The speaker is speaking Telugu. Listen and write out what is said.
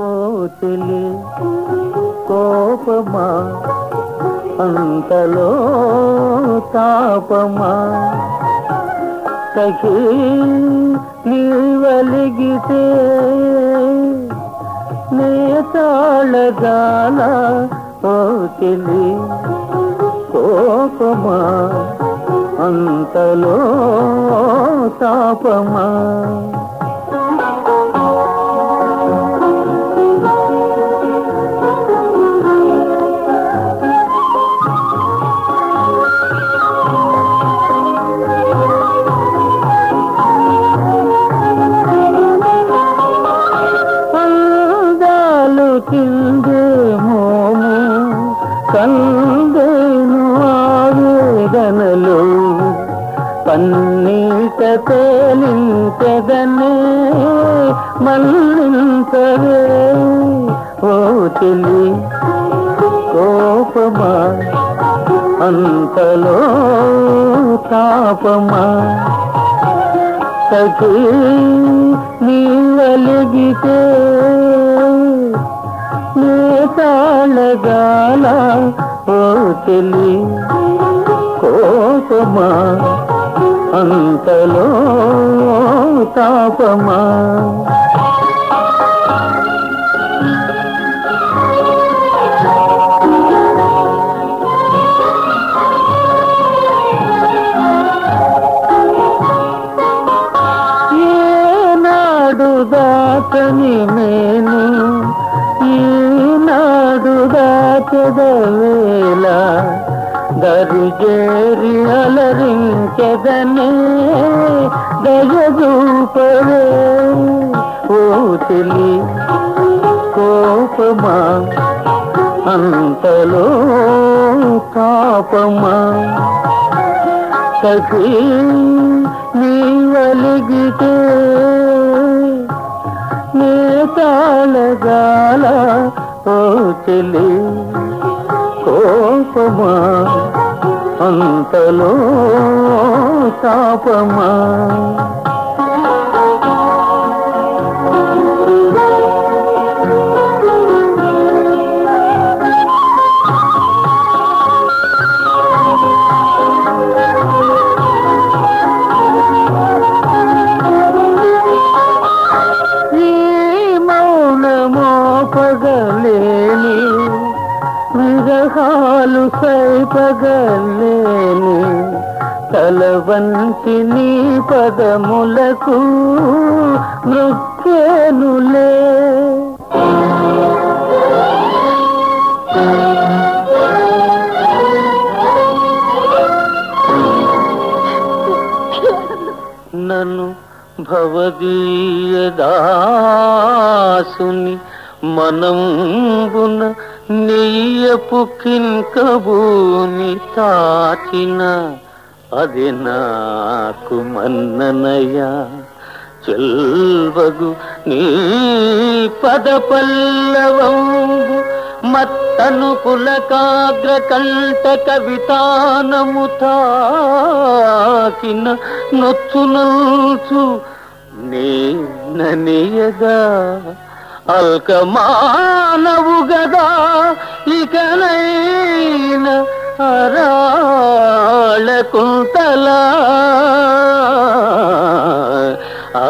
ఓ కోపమా? అంతలో తాపమా? సఖీ నీవలిగితే నే తాళగాల ఓ కోపమా? అంతలో తాపమా? అందాలు కందేను ఆవేదనలు. పన్నీట తేలింతదనే మల్లింతవే ఓ తెలి కోపమా? అంతలో తాపమా? సఖీ నీవలిగితే నే తాళగాల ఓ చెలి కోపమా? అంతలో తాపమా? ఏనాడు దాచదవేళ దరిజేరి అలరించెదనే దయదూపవే ఓ తెలి కోపమా అంతలో పాపమా. సఖీ నీవలిగితే నే తాళగాల ఓ కోపమా? అంతలో తాపమా విరహాలు సైపగలేని తలవంటి నీ పదములకు నృత్యనులే నన్ను భవదీయదాసుని మనంబున నెయ్యపు కింకబూని తాచిన అది నాకు మన్ననయ్యా. చెల్వగు నీ పద పల్లవంబు మత్తను పులకాగ్ర కంట కవితానము తాకిన నొచ్చు నొచ్చు నేననియగా అల్క మానవు గదా ఇకనైన అరాళ కుంతలా ఆ